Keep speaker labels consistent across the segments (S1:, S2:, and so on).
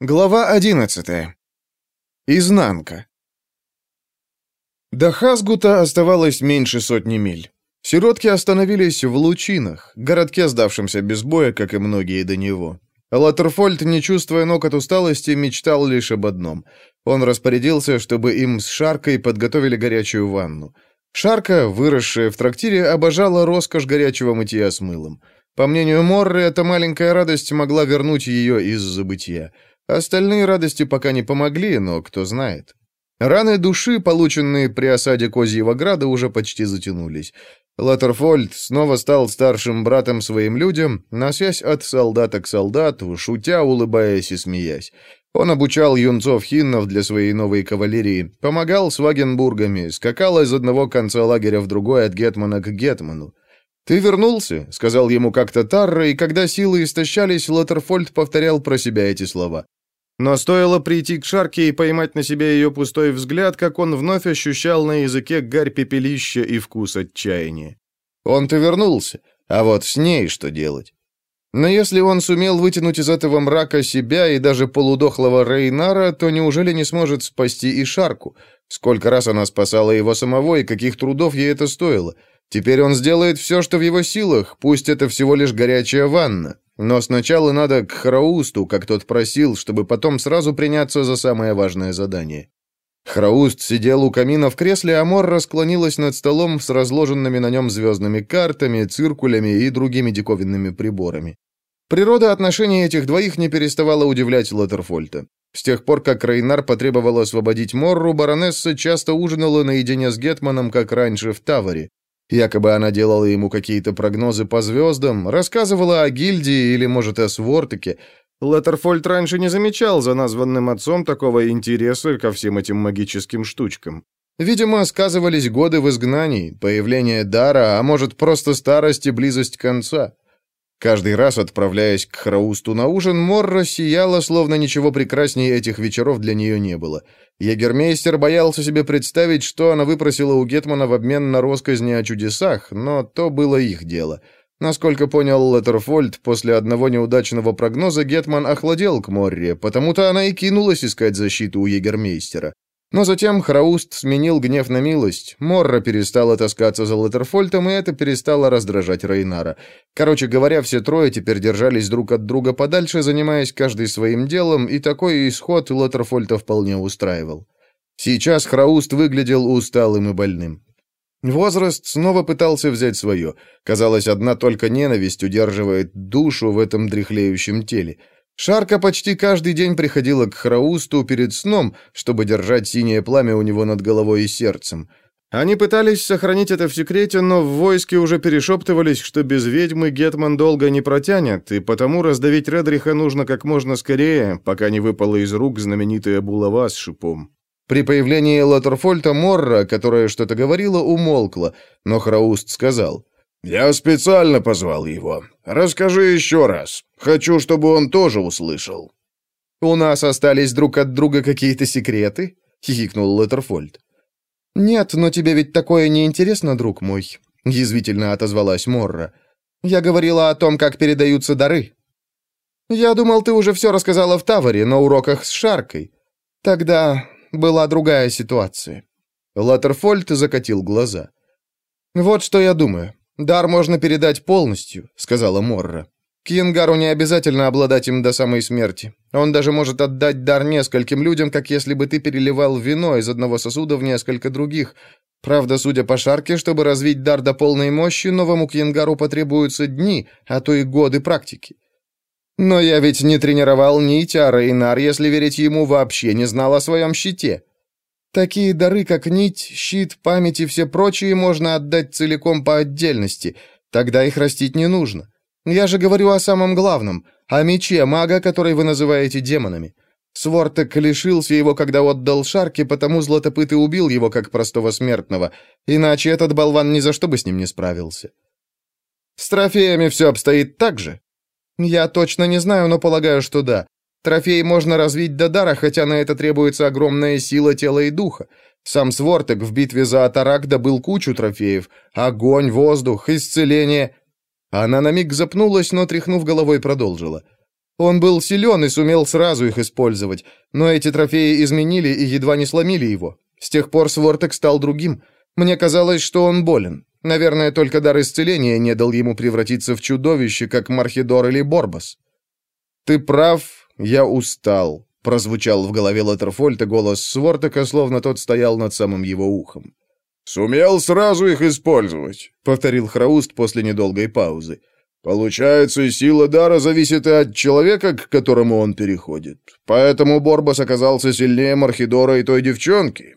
S1: Глава 11. Изнанка. До Хасгута оставалось меньше сотни миль. Сиротки остановились в Лучинах, городке, сдавшемся без боя, как и многие до него. Латерфольд, не чувствуя ног от усталости, мечтал лишь об одном. Он распорядился, чтобы им с Шаркой подготовили горячую ванну. Шарка, выросшая в трактире, обожала роскошь горячего мытья с мылом. По мнению Морры, эта маленькая радость могла вернуть ее из забытия. Остальные радости пока не помогли, но кто знает. Раны души, полученные при осаде Козьего Града, уже почти затянулись. Латерфольд снова стал старшим братом своим людям, на связь от солдата к солдату, шутя, улыбаясь и смеясь. Он обучал юнцов-хиннов для своей новой кавалерии, помогал с вагенбургами, скакал из одного конца лагеря в другой от гетмана к гетману. «Ты вернулся», — сказал ему как-то Тарра, и когда силы истощались, Латерфольд повторял про себя эти слова. Но стоило прийти к Шарке и поймать на себе ее пустой взгляд, как он вновь ощущал на языке гарь пепелища и вкус отчаяния. Он-то вернулся, а вот с ней что делать? Но если он сумел вытянуть из этого мрака себя и даже полудохлого Рейнара, то неужели не сможет спасти и Шарку? Сколько раз она спасала его самого, и каких трудов ей это стоило? Теперь он сделает все, что в его силах, пусть это всего лишь горячая ванна. Но сначала надо к Храусту, как тот просил, чтобы потом сразу приняться за самое важное задание. Храуст сидел у камина в кресле, а Морра склонилась над столом с разложенными на нем звездными картами, циркулями и другими диковинными приборами. Природа отношений этих двоих не переставала удивлять Латерфольта. С тех пор, как Рейнар потребовал освободить Морру, баронесса часто ужинала наедине с Гетманом, как раньше в Таваре. Якобы она делала ему какие-то прогнозы по звездам, рассказывала о гильдии или, может, о Свортеке. Леттерфольд раньше не замечал за названным отцом такого интереса ко всем этим магическим штучкам. Видимо, сказывались годы в изгнании, появление дара, а может, просто старость и близость конца. Каждый раз, отправляясь к Храусту на ужин, Морра сияла, словно ничего прекраснее этих вечеров для нее не было. Егермейстер боялся себе представить, что она выпросила у Гетмана в обмен на росказни о чудесах, но то было их дело. Насколько понял Леттерфольд, после одного неудачного прогноза Гетман охладел к Морре, потому-то она и кинулась искать защиту у егермейстера. Но затем Храуст сменил гнев на милость. Морра перестала таскаться за Латерфольтом, и это перестало раздражать Рейнара. Короче говоря, все трое теперь держались друг от друга подальше, занимаясь каждый своим делом, и такой исход Латерфольта вполне устраивал. Сейчас Храуст выглядел усталым и больным. Возраст снова пытался взять свое. Казалось, одна только ненависть удерживает душу в этом дряхлеющем теле. Шарка почти каждый день приходила к Храусту перед сном, чтобы держать синее пламя у него над головой и сердцем. Они пытались сохранить это в секрете, но в войске уже перешептывались, что без ведьмы Гетман долго не протянет, и потому раздавить Редриха нужно как можно скорее, пока не выпала из рук знаменитая булава с шипом. При появлении Латерфольта Морра, которая что-то говорила, умолкла, но Храуст сказал — «Я специально позвал его. Расскажи еще раз. Хочу, чтобы он тоже услышал». «У нас остались друг от друга какие-то секреты?» — хихикнул Леттерфольд. «Нет, но тебе ведь такое не интересно, друг мой», — язвительно отозвалась Морра. «Я говорила о том, как передаются дары». «Я думал, ты уже все рассказала в Таваре, на уроках с Шаркой. Тогда была другая ситуация». Латтерфольд закатил глаза. «Вот что я думаю. «Дар можно передать полностью», — сказала Морра. «Кингару не обязательно обладать им до самой смерти. Он даже может отдать дар нескольким людям, как если бы ты переливал вино из одного сосуда в несколько других. Правда, судя по шарке, чтобы развить дар до полной мощи, новому Кингару потребуются дни, а то и годы практики. Но я ведь не тренировал нить, а Рейнар, если верить ему, вообще не знал о своем щите. Такие дары, как нить, щит, память и все прочие, можно отдать целиком по отдельности. Тогда их растить не нужно. Я же говорю о самом главном, о мече мага, который вы называете демонами. Свортек лишился его, когда отдал Шарке, потому златопыт и убил его, как простого смертного. Иначе этот болван ни за что бы с ним не справился. С трофеями все обстоит так же? Я точно не знаю, но полагаю, что да. Трофей можно развить до дара, хотя на это требуется огромная сила тела и духа. Сам Свортек в битве за Атарак добыл кучу трофеев. Огонь, воздух, исцеление. Она на миг запнулась, но, тряхнув головой, продолжила. Он был силен и сумел сразу их использовать, но эти трофеи изменили и едва не сломили его. С тех пор Свортек стал другим. Мне казалось, что он болен. Наверное, только дар исцеления не дал ему превратиться в чудовище, как Мархидор или Борбас. «Ты прав, я устал», — прозвучал в голове Латерфольта голос Свортека, словно тот стоял над самым его ухом.
S2: «Сумел сразу их использовать», — повторил Храуст после недолгой паузы. Получается, сила дара зависит и от человека, к которому он переходит. Поэтому Борбас оказался сильнее Мархидора и той девчонки.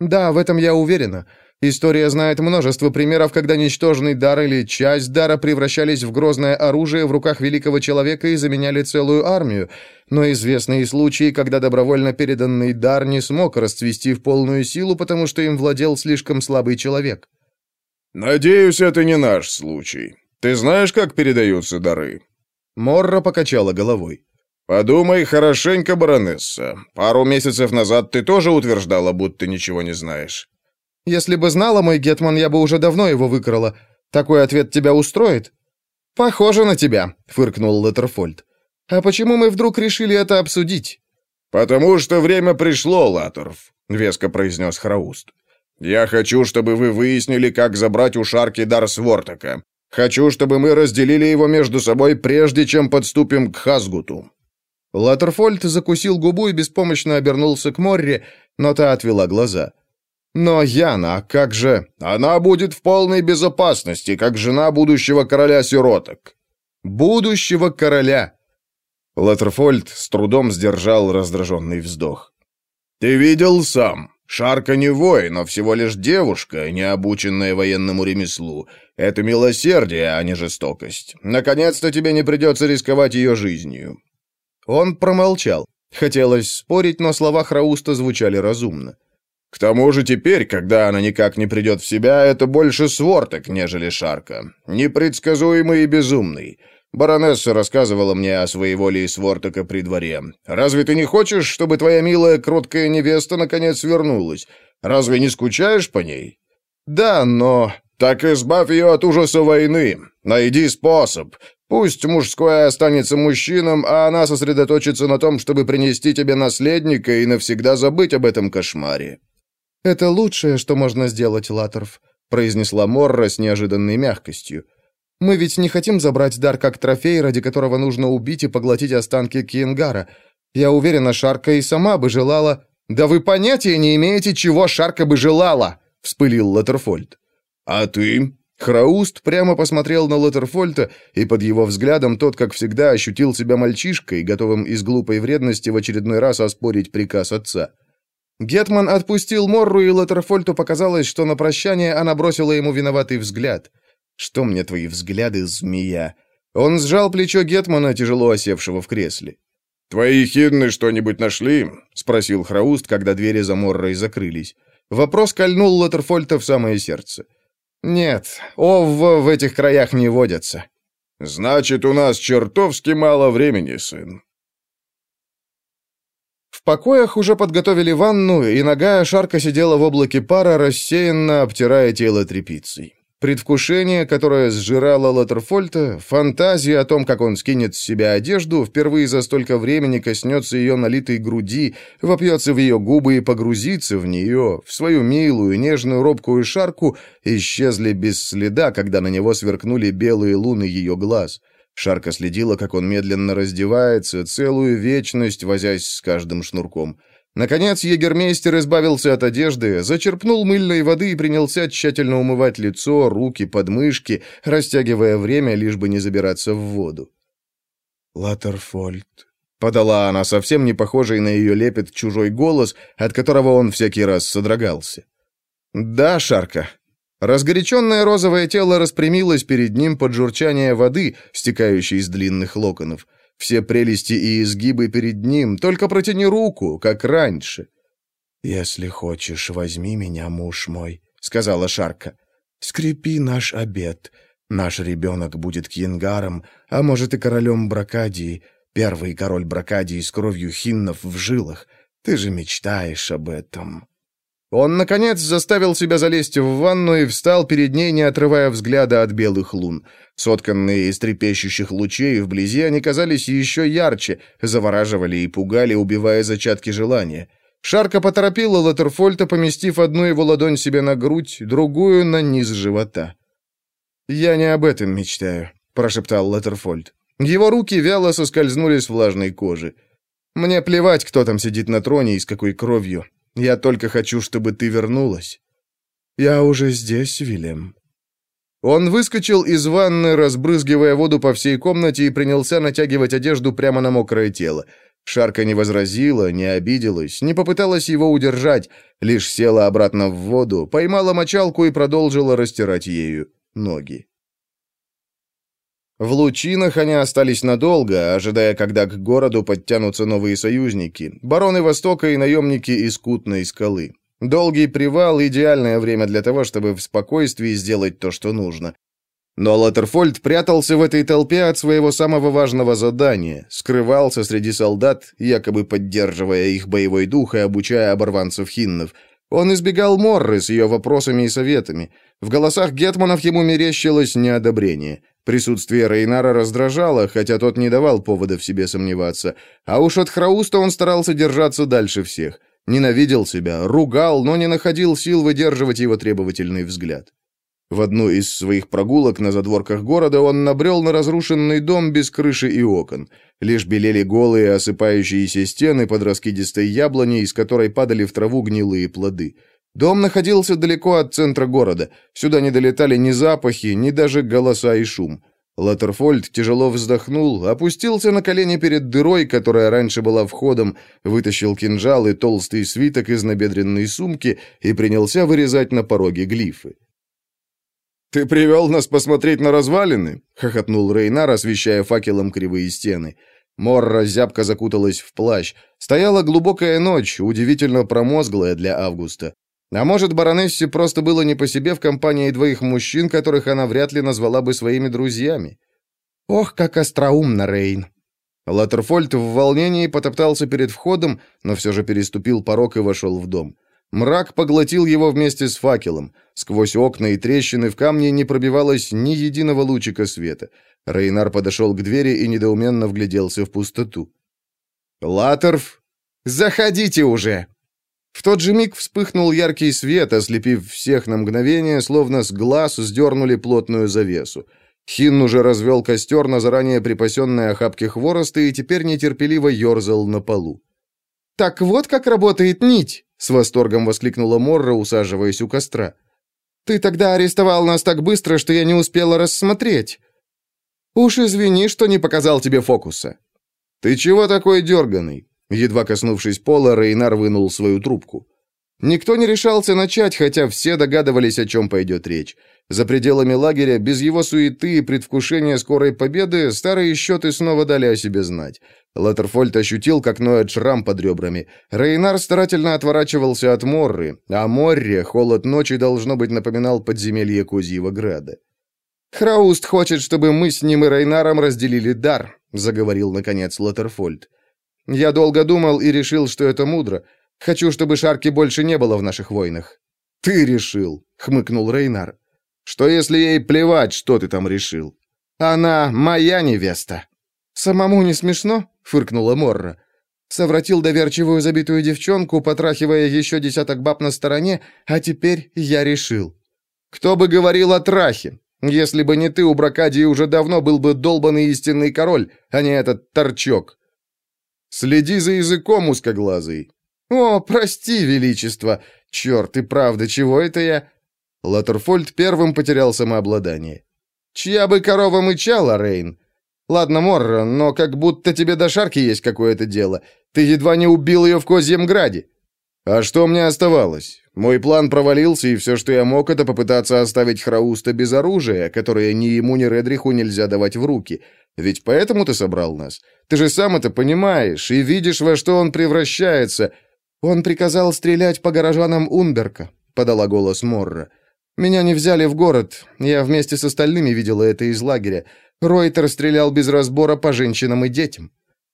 S1: Да, в этом я уверена. История знает множество примеров, когда ничтожный дар или часть дара превращались в грозное оружие в руках великого человека и заменяли целую армию. Но известны и случаи, когда добровольно переданный дар не смог расцвести в полную силу, потому что им владел слишком слабый человек.
S2: «Надеюсь, это не наш случай», ты знаешь, как передаются дары?»
S1: Морра покачала головой.
S2: «Подумай хорошенько, баронесса. Пару месяцев назад ты тоже утверждала, будто ничего не знаешь».
S1: «Если бы знала, мой Гетман, я бы уже давно его выкрала. Такой ответ тебя устроит?» «Похоже на тебя», — фыркнул Леттерфольд. «А почему мы вдруг решили это обсудить?»
S2: «Потому что время пришло, Латорф», — веско произнес Храуст. «Я хочу, чтобы вы выяснили, как забрать у Шарки дар Свортака. Хочу, чтобы мы разделили его между собой, прежде чем подступим к Хазгуту».
S1: Латерфольд закусил губу и беспомощно обернулся к Морре, но та отвела глаза. «Но Яна, а как же...»
S2: «Она будет в полной безопасности, как жена будущего короля сироток».
S1: «Будущего короля!»
S2: Латерфольд с трудом сдержал раздраженный вздох. «Ты видел сам. Шарка не воин, но всего лишь девушка, не обученная военному ремеслу. Это милосердие, а не жестокость. Наконец-то тебе не придется рисковать ее жизнью».
S1: Он промолчал. Хотелось спорить, но слова Храуста звучали разумно.
S2: «К тому же теперь, когда она никак не придет в себя, это больше сворток, нежели Шарка. Непредсказуемый и безумный. Баронесса рассказывала мне о своей воле и свортока при дворе. Разве ты не хочешь, чтобы твоя милая, кроткая невеста наконец вернулась? Разве не скучаешь по ней?
S1: Да, но...
S2: Так избавь ее от ужаса войны. Найди способ. Пусть мужское останется мужчинам, а она сосредоточится на том, чтобы принести тебе наследника и навсегда забыть об этом кошмаре.
S1: Это лучшее, что можно сделать, Латорф, произнесла Морра с неожиданной мягкостью. Мы ведь не хотим забрать дар как трофей, ради которого нужно убить и поглотить останки Кингара. Я уверена, Шарка и сама бы желала... Да вы понятия не имеете, чего Шарка бы желала, вспылил Латерфольд.
S2: А ты?
S1: Храуст прямо посмотрел на Латерфольта, и под его взглядом тот, как всегда, ощутил себя мальчишкой, готовым из глупой вредности в очередной раз оспорить приказ отца. Гетман отпустил Морру, и Латерфольту показалось, что на прощание она бросила ему виноватый взгляд. Что мне твои взгляды, змея? Он сжал плечо Гетмана, тяжело осевшего в кресле.
S2: «Твои хидны что-нибудь нашли?» — спросил Храуст, когда двери за Моррой закрылись.
S1: Вопрос кольнул Латерфольта в самое сердце. «Нет, ов в этих краях не водятся».
S2: «Значит, у нас чертовски мало времени, сын».
S1: В покоях уже подготовили ванну, и ногая шарка сидела в облаке пара, рассеянно обтирая тело тряпицей. Предвкушение, которое сжирало Латерфольта, фантазия о том, как он скинет с себя одежду, впервые за столько времени коснется ее налитой груди, вопьется в ее губы и погрузится в нее, в свою милую, нежную, робкую шарку, исчезли без следа, когда на него сверкнули белые луны ее глаз. Шарка следила, как он медленно раздевается, целую вечность возясь с каждым шнурком. Наконец егермейстер избавился от одежды, зачерпнул мыльной воды и принялся тщательно умывать лицо, руки, подмышки, растягивая время, лишь бы не забираться в воду. «Латерфольд», — подала она совсем не похожий на ее лепет чужой голос, от которого он всякий раз содрогался. «Да, Шарка». Разгоряченное розовое тело распрямилось перед ним под журчание воды, стекающей из длинных локонов. Все прелести и изгибы перед ним, только протяни руку, как раньше. «Если хочешь, возьми меня, муж мой», — сказала Шарка. «Скрепи наш обед. Наш ребенок будет кингаром, а может и королем Бракадии, первый король Бракадии с кровью хиннов в жилах. Ты же мечтаешь об этом». Он, наконец, заставил себя залезть в ванну и встал перед ней, не отрывая взгляда от белых лун. Сотканные из трепещущих лучей, вблизи они казались еще ярче, завораживали и пугали, убивая зачатки желания. Шарка поторопила Латерфольта, поместив одну его ладонь себе на грудь, другую — на низ живота. «Я не об этом мечтаю», — прошептал Латерфольд. Его руки вяло соскользнули с влажной кожи. «Мне плевать, кто там сидит на троне и с какой кровью. Я только хочу, чтобы ты вернулась». «Я уже здесь, Вильям». Он выскочил из ванны, разбрызгивая воду по всей комнате и принялся натягивать одежду прямо на мокрое тело. Шарка не возразила, не обиделась, не попыталась его удержать, лишь села обратно в воду, поймала мочалку и продолжила растирать ею ноги. В лучинах они остались надолго, ожидая, когда к городу подтянутся новые союзники, бароны Востока и наемники из Кутной скалы. Долгий привал — идеальное время для того, чтобы в спокойствии сделать то, что нужно. Но Латерфольд прятался в этой толпе от своего самого важного задания, скрывался среди солдат, якобы поддерживая их боевой дух и обучая оборванцев хиннов. Он избегал Морры с ее вопросами и советами. В голосах гетманов ему мерещилось неодобрение. Присутствие Рейнара раздражало, хотя тот не давал повода в себе сомневаться. А уж от Храуста он старался держаться дальше всех. Ненавидел себя, ругал, но не находил сил выдерживать его требовательный взгляд. В одну из своих прогулок на задворках города он набрел на разрушенный дом без крыши и окон. Лишь белели голые осыпающиеся стены под раскидистой яблоней, из которой падали в траву гнилые плоды. Дом находился далеко от центра города. Сюда не долетали ни запахи, ни даже голоса и шум. Латерфольд тяжело вздохнул, опустился на колени перед дырой, которая раньше была входом, вытащил кинжал и толстый свиток из набедренной сумки и принялся вырезать на пороге глифы. «Ты привел нас посмотреть на развалины?» — хохотнул Рейнар, освещая факелом кривые стены. Морра зябко закуталась в плащ. Стояла глубокая ночь, удивительно промозглая для августа. А может, баронессе просто было не по себе в компании двоих мужчин, которых она вряд ли назвала бы своими друзьями. Ох, как остроумно, Рейн. Латерфольд в волнении потоптался перед входом, но все же переступил порог и вошел в дом. Мрак поглотил его вместе с факелом. Сквозь окна и трещины в камне не пробивалось ни единого лучика света. Рейнар подошел к двери и недоуменно вгляделся в пустоту. «Латерф, заходите уже!» В тот же миг вспыхнул яркий свет, ослепив всех на мгновение, словно с глаз сдернули плотную завесу. Хин уже развел костер на заранее припасенной охапке хвороста и теперь нетерпеливо ерзал на полу. «Так вот как работает нить!» — с восторгом воскликнула Морра, усаживаясь у костра. «Ты тогда арестовал нас так быстро, что я не успела рассмотреть. Уж извини, что не показал тебе фокуса». «Ты чего такой дерганый?» Едва коснувшись пола, Рейнар вынул свою трубку. Никто не решался начать, хотя все догадывались, о чем пойдет речь. За пределами лагеря, без его суеты и предвкушения скорой победы, старые счеты снова дали о себе знать. Латерфольд ощутил, как ноет шрам под ребрами. Рейнар старательно отворачивался от Морры, а море, холод ночи, должно быть, напоминал подземелье Козьего Града. «Храуст хочет, чтобы мы с ним и Рейнаром разделили дар», — заговорил, наконец, Латерфольд. Я долго думал и решил, что это мудро. Хочу, чтобы Шарки больше не было в наших войнах». «Ты решил», — хмыкнул Рейнар. «Что, если ей плевать, что ты там решил?» «Она моя невеста». «Самому не смешно?» — фыркнула Морра. Совратил доверчивую забитую девчонку, потрахивая еще десяток баб на стороне, а теперь я решил. «Кто бы говорил о трахе? Если бы не ты, у Бракадии уже давно был бы долбанный истинный король, а не этот торчок. Следи за языком, узкоглазый. О, прости, величество. Черт, и правда, чего это я? Латерфольд первым потерял самообладание. Чья бы корова мычала, Рейн? Ладно, Морра, но как будто тебе до шарки есть какое-то дело. Ты едва не убил ее в Козьем Граде. А что мне оставалось? Мой план провалился, и все, что я мог, это попытаться оставить Храуста без оружия, которое ни ему, ни Редриху нельзя давать в руки. Ведь поэтому ты собрал нас. Ты же сам это понимаешь и видишь, во что он превращается. Он приказал стрелять по горожанам Унберка, подала голос Морра. Меня не взяли в город. Я вместе с остальными видела это из лагеря. Ройтер стрелял без разбора по женщинам и детям.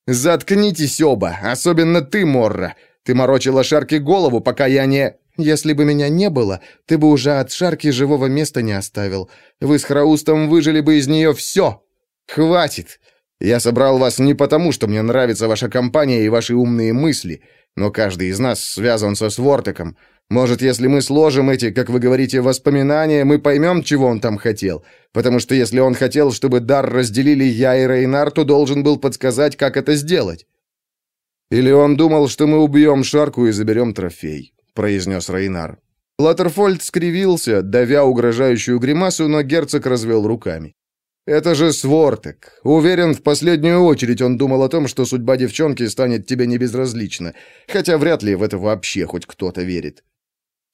S1: Заткнитесь оба, особенно ты, Морра. Ты морочила Шарке голову, пока я не Если бы меня не было, ты бы уже от шарки живого места не оставил. Вы с Храустом выжили бы из нее все. Хватит! Я собрал вас не потому, что мне нравится ваша компания и ваши умные мысли, но каждый из нас связан со Свортеком. Может, если мы сложим эти, как вы говорите, воспоминания, мы поймем, чего он там хотел. Потому что если он хотел, чтобы дар разделили я и Рейнар, то должен был подсказать, как это сделать. Или он думал, что мы убьем Шарку и заберем трофей, произнес Рейнар. Латерфольд скривился, давя угрожающую гримасу, но герцог развел руками. «Это же Свортек. Уверен, в последнюю очередь он думал о том, что судьба девчонки станет тебе небезразлична, хотя вряд ли в это вообще хоть кто-то верит».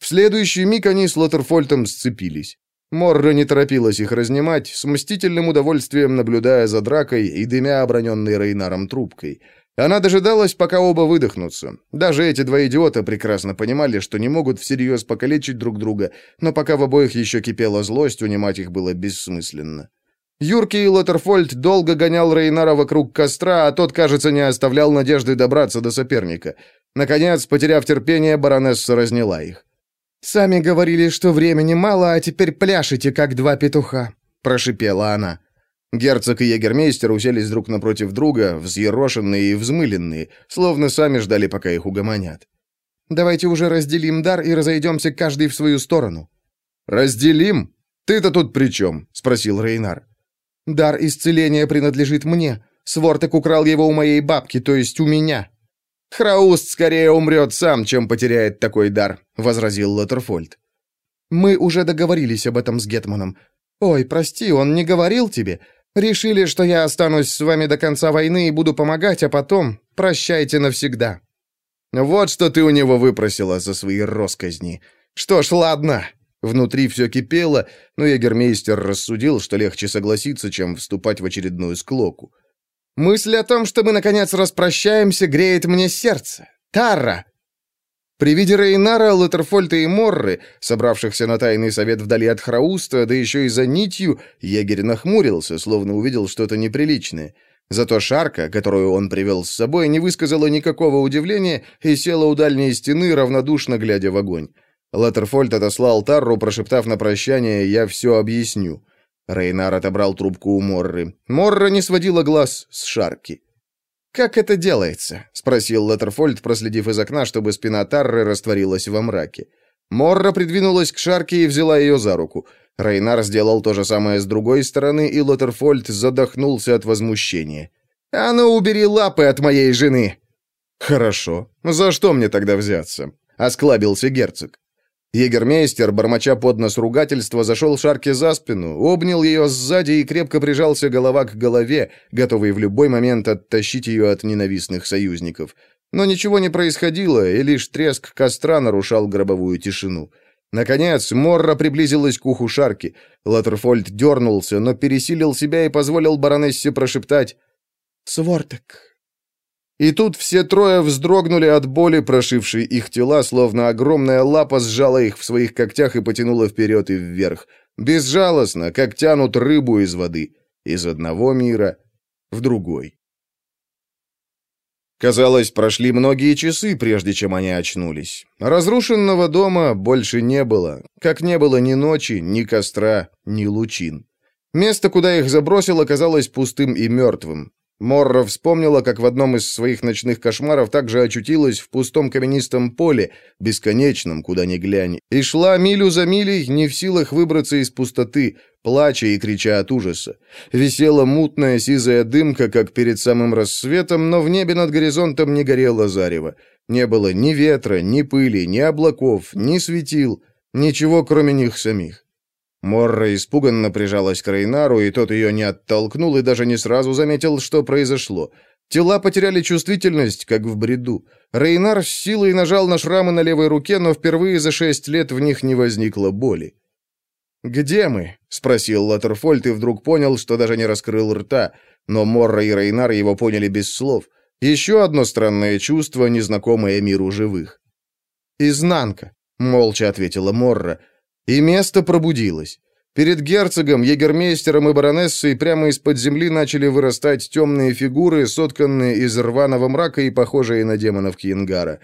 S1: В следующий миг они с Лотерфольтом сцепились. Морра не торопилась их разнимать, с мстительным удовольствием наблюдая за дракой и дымя оброненной Рейнаром трубкой. Она дожидалась, пока оба выдохнутся. Даже эти два идиота прекрасно понимали, что не могут всерьез покалечить друг друга, но пока в обоих еще кипела злость, унимать их было бессмысленно. Юркий Лоттерфольд долго гонял Рейнара вокруг костра, а тот, кажется, не оставлял надежды добраться до соперника. Наконец, потеряв терпение, баронесса разняла их. «Сами говорили, что времени мало, а теперь пляшете, как два петуха», — прошипела она. Герцог и егермейстер уселись друг напротив друга, взъерошенные и взмыленные, словно сами ждали, пока их угомонят. «Давайте уже разделим дар и разойдемся каждый в свою сторону». «Разделим? Ты-то тут при чем?» — спросил Рейнар. Дар исцеления принадлежит мне. Свортек украл его у моей бабки, то есть у меня. Храуст скорее умрет сам, чем потеряет такой дар, возразил Лоттерфольд. Мы уже договорились об этом с гетманом. Ой, прости, он не говорил тебе. Решили, что я останусь с вами до конца войны и буду помогать, а потом прощайте навсегда. Вот что ты у него выпросила за свои росказни. Что ж, ладно, Внутри все кипело, но егермейстер рассудил, что легче согласиться, чем вступать в очередную склоку. «Мысль о том, что мы, наконец, распрощаемся, греет мне сердце. Тара!» При виде Рейнара, Латерфольта и Морры, собравшихся на тайный совет вдали от Храуста, да еще и за нитью, егерь нахмурился, словно увидел что-то неприличное. Зато Шарка, которую он привел с собой, не высказала никакого удивления и села у дальней стены, равнодушно глядя в огонь. Латерфольд отослал Тарру, прошептав на прощание «Я все объясню». Рейнар отобрал трубку у Морры. Морра не сводила глаз с Шарки. «Как это делается?» — спросил Латерфольд, проследив из окна, чтобы спина Тарры растворилась во мраке. Морра придвинулась к Шарке и взяла ее за руку. Рейнар сделал то же самое с другой стороны, и Латерфольд задохнулся от возмущения. «А ну, убери лапы от моей жены!» «Хорошо. За что мне тогда взяться?» — осклабился герцог. Егермейстер, бормоча под нос ругательства, зашел Шарке за спину, обнял ее сзади и крепко прижался голова к голове, готовый в любой момент оттащить ее от ненавистных союзников. Но ничего не происходило, и лишь треск костра нарушал гробовую тишину. Наконец, Морра приблизилась к уху Шарки. Латерфольд дернулся, но пересилил себя и позволил баронессе прошептать «Свортек, и тут все трое вздрогнули от боли, прошившей их тела, словно огромная лапа сжала их в своих когтях и потянула вперед и вверх. Безжалостно, как тянут рыбу из воды. Из одного мира в другой. Казалось, прошли многие часы, прежде чем они очнулись. Разрушенного дома больше не было, как не было ни ночи, ни костра, ни лучин. Место, куда их забросило, казалось пустым и мертвым. Морра вспомнила, как в одном из своих ночных кошмаров также очутилась в пустом каменистом поле, бесконечном, куда ни глянь, и шла милю за милей, не в силах выбраться из пустоты, плача и крича от ужаса. Висела мутная сизая дымка, как перед самым рассветом, но в небе над горизонтом не горело зарево. Не было ни ветра, ни пыли, ни облаков, ни светил, ничего, кроме них самих. Морра испуганно прижалась к Рейнару, и тот ее не оттолкнул и даже не сразу заметил, что произошло. Тела потеряли чувствительность, как в бреду. Рейнар с силой нажал на шрамы на левой руке, но впервые за шесть лет в них не возникло боли. «Где мы?» — спросил Латерфольд и вдруг понял, что даже не раскрыл рта, но Морра и Рейнар его поняли без слов. Еще одно странное чувство, незнакомое миру живых. «Изнанка», — молча ответила Морра, и место пробудилось. Перед герцогом, егермейстером и баронессой прямо из-под земли начали вырастать темные фигуры, сотканные из рваного мрака и похожие на демонов Кингара.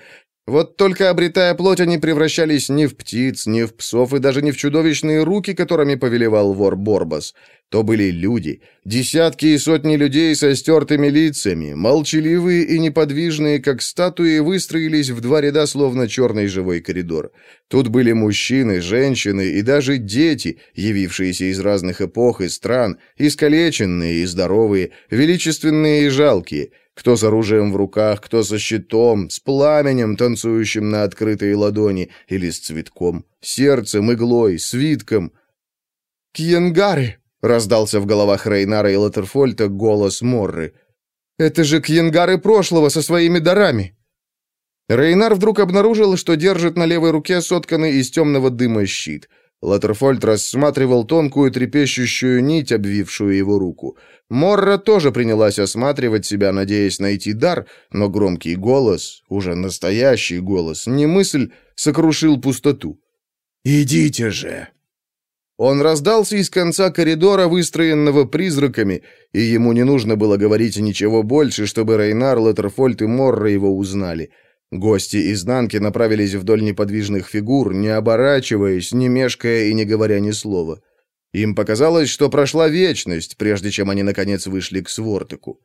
S1: Вот только обретая плоть, они превращались не в птиц, не в псов и даже не в чудовищные руки, которыми повелевал вор Борбас. То были люди, десятки и сотни людей со стертыми лицами, молчаливые и неподвижные, как статуи, выстроились в два ряда, словно черный живой коридор. Тут были мужчины, женщины и даже дети, явившиеся из разных эпох и стран, искалеченные и здоровые, величественные и жалкие — кто с оружием в руках, кто со щитом, с пламенем, танцующим на открытой ладони, или с цветком, сердцем, иглой, свитком. «Кьенгары!» — раздался в головах Рейнара и Латерфольта голос Морры. «Это же кьенгары прошлого со своими дарами!» Рейнар вдруг обнаружил, что держит на левой руке сотканный из темного дыма щит — Латерфольд рассматривал тонкую трепещущую нить, обвившую его руку. Морра тоже принялась осматривать себя, надеясь найти дар, но громкий голос, уже настоящий голос, не мысль, сокрушил пустоту. «Идите же!» Он раздался из конца коридора, выстроенного призраками, и ему не нужно было говорить ничего больше, чтобы Рейнар, Латерфольд и Морра его узнали — Гости изнанки направились вдоль неподвижных фигур, не оборачиваясь, не мешкая и не говоря ни слова. Им показалось, что прошла вечность, прежде чем они, наконец, вышли к Свортыку.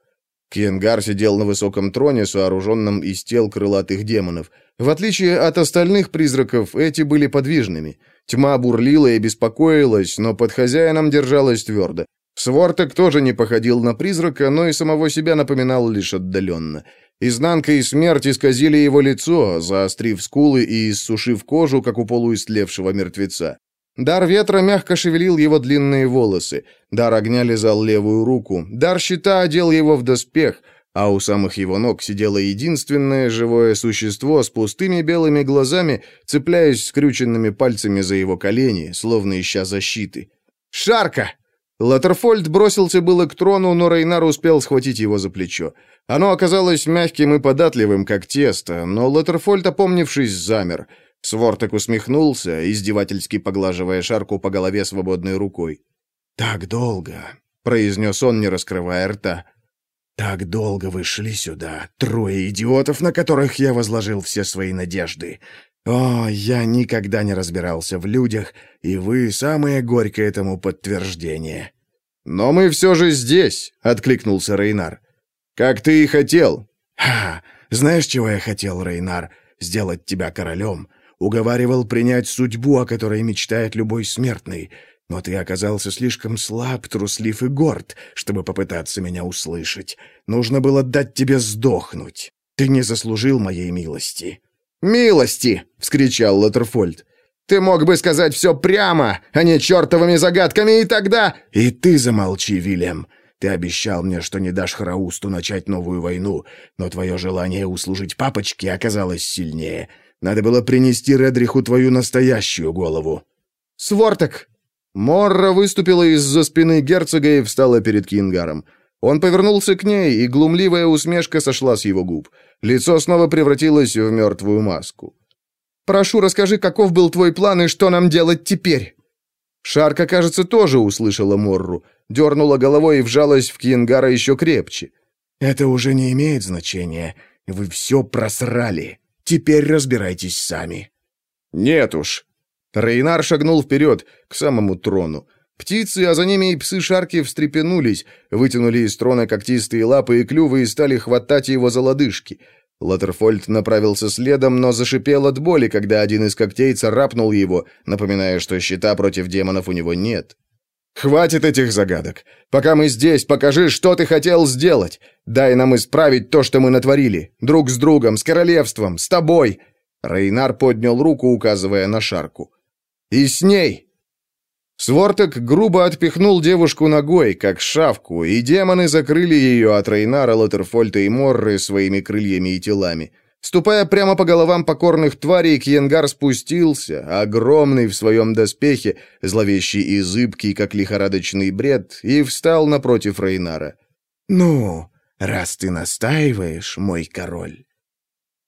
S1: Кенгар сидел на высоком троне, сооруженном из тел крылатых демонов. В отличие от остальных призраков, эти были подвижными. Тьма бурлила и беспокоилась, но под хозяином держалась твердо. Свортек тоже не походил на призрака, но и самого себя напоминал лишь отдаленно. Изнанка и смерть исказили его лицо, заострив скулы и иссушив кожу, как у полуистлевшего мертвеца. Дар ветра мягко шевелил его длинные волосы, дар огня лизал левую руку, дар щита одел его в доспех, а у самых его ног сидело единственное живое существо с пустыми белыми глазами, цепляясь скрюченными пальцами за его колени, словно ища защиты. «Шарка!» Латерфольд бросился было к трону, но Рейнар успел схватить его за плечо. Оно оказалось мягким и податливым, как тесто, но Латерфольд, опомнившись, замер. Свортек усмехнулся, издевательски поглаживая шарку по голове свободной рукой. «Так долго», — произнес он, не раскрывая рта. «Так долго вы шли сюда, трое идиотов, на которых я возложил все свои надежды. О, я никогда не разбирался в людях, и вы самое горькое этому подтверждение». «Но мы все же здесь», — откликнулся Рейнар. «Как ты и хотел».
S3: «Ха! Знаешь, чего я хотел, Рейнар? Сделать тебя королем. Уговаривал принять судьбу, о которой мечтает любой смертный. Но ты оказался слишком слаб, труслив и горд, чтобы попытаться меня услышать. Нужно было дать тебе сдохнуть. Ты не заслужил моей милости».
S1: «Милости!» — вскричал Латерфольд. «Ты мог бы сказать все прямо, а не чертовыми загадками, и тогда...»
S3: «И ты замолчи, Вильям. Ты обещал мне, что не дашь Хараусту начать новую войну, но твое желание услужить папочке оказалось сильнее. Надо было принести Редриху твою настоящую голову».
S1: «Сворток!» Морра выступила из-за спины герцога и встала перед Кингаром. Он повернулся к ней, и глумливая усмешка сошла с его губ. Лицо снова превратилось в мертвую маску. «Прошу, расскажи, каков был твой план и что нам делать теперь?» Шарка, кажется, тоже услышала Морру, дернула головой и вжалась в Кингара еще крепче.
S3: «Это уже не имеет значения. Вы все просрали. Теперь разбирайтесь сами».
S1: «Нет уж». Рейнар шагнул вперед, к самому трону. Птицы, а за ними и псы-шарки встрепенулись, вытянули из трона когтистые лапы и клювы и стали хватать его за лодыжки. Латерфольд направился следом, но зашипел от боли, когда один из когтей царапнул его, напоминая, что щита против демонов у него нет. «Хватит этих загадок. Пока мы здесь, покажи, что ты хотел сделать. Дай нам исправить то, что мы натворили. Друг с другом, с королевством, с тобой». Рейнар поднял руку, указывая на шарку. «И с ней!» Сворток грубо отпихнул девушку ногой, как шавку, и демоны закрыли ее от Рейнара, Латерфольта и Морры своими крыльями и телами. Ступая прямо по головам покорных тварей, Кьенгар спустился, огромный в своем доспехе, зловещий и зыбкий, как лихорадочный бред, и встал напротив Рейнара.
S3: «Ну, раз ты настаиваешь, мой король...»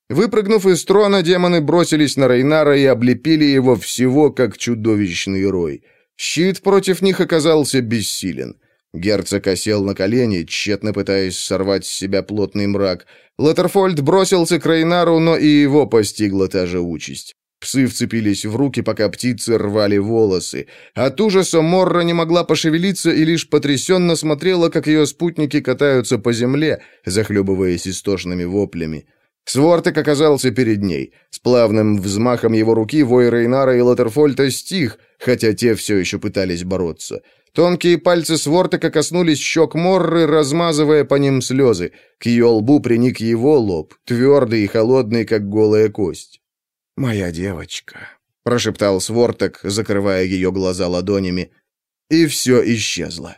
S1: Выпрыгнув из трона, демоны бросились на Рейнара и облепили его всего, как чудовищный рой — Щит против них оказался бессилен. Герцог осел на колени, тщетно пытаясь сорвать с себя плотный мрак. Латерфольд бросился к Рейнару, но и его постигла та же участь. Псы вцепились в руки, пока птицы рвали волосы. От ужаса Морра не могла пошевелиться и лишь потрясенно смотрела, как ее спутники катаются по земле, захлебываясь истошными воплями. Свортек оказался перед ней. С плавным взмахом его руки вой Рейнара и Латерфольта стих, хотя те все еще пытались бороться. Тонкие пальцы Свортека коснулись щек Морры, размазывая по ним слезы. К ее лбу приник его лоб, твердый и холодный, как голая кость.
S3: «Моя девочка», —
S1: прошептал Сворток, закрывая ее глаза ладонями, и все исчезло.